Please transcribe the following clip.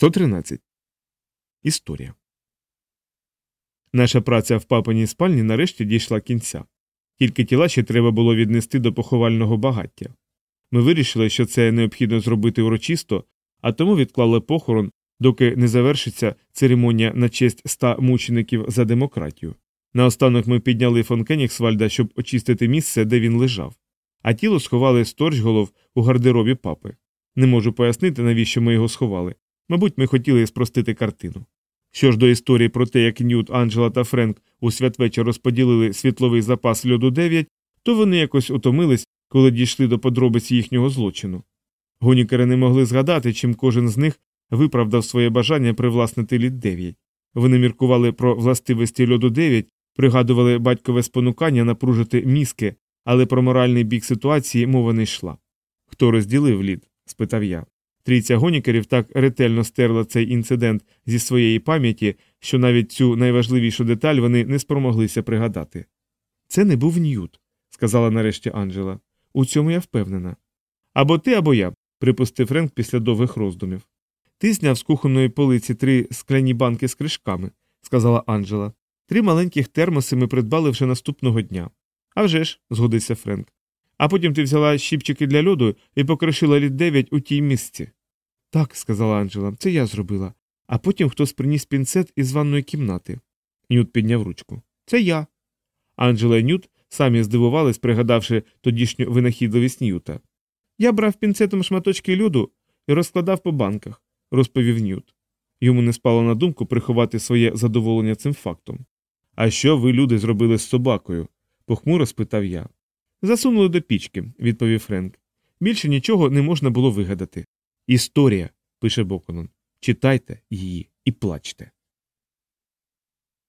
113. Історія. Наша праця в папиній спальні нарешті дійшла кінця. Тільки тіла ще треба було віднести до поховального багаття. Ми вирішили, що це необхідно зробити урочисто, а тому відклали похорон, доки не завершиться церемонія на честь ста мучеників за демократію. Наостанок ми підняли фон Кенігсвальда, щоб очистити місце, де він лежав, а тіло сховали з торчголов у гардеробі папи. Не можу пояснити, навіщо ми його сховали. Мабуть, ми хотіли спростити картину. Що ж до історії про те, як Ньют, Анджела та Френк у святвечір розподілили світловий запас льоду 9, то вони якось утомились, коли дійшли до подробиць їхнього злочину. Гонікери не могли згадати, чим кожен з них виправдав своє бажання привласнити лід 9. Вони міркували про властивості льоду 9, пригадували батькове спонукання напружити мізки, але про моральний бік ситуації мова не йшла. Хто розділив лід? спитав я. Трійця гонікерів так ретельно стерла цей інцидент зі своєї пам'яті, що навіть цю найважливішу деталь вони не спромоглися пригадати. Це не був Ньют, сказала нарешті Анджела. У цьому я впевнена. Або ти, або я, припустив Френк після довгих роздумів. Ти зняв з кухонної полиці три скляні банки з кришками, сказала Анджела. Три маленьких термоси ми придбали вже наступного дня. «А вже ж», – згодився Френк. А потім ти взяла щіпчики для льоду і покришила лід 9 у тій місці. Так, сказала Анджела, це я зробила. А потім хтось приніс пінцет із ванної кімнати. Нют підняв ручку. Це я. Анджела і Нют самі здивувались, пригадавши тодішню винахідливість Ньюта. Я брав пінцетом шматочки льоду і розкладав по банках, розповів Нют. Йому не спало на думку приховати своє задоволення цим фактом. А що ви, люди, зробили з собакою? похмуро спитав я. Засунули до пічки, відповів Френк. Більше нічого не можна було вигадати. Історія, пише Боконон. Читайте її і плачте.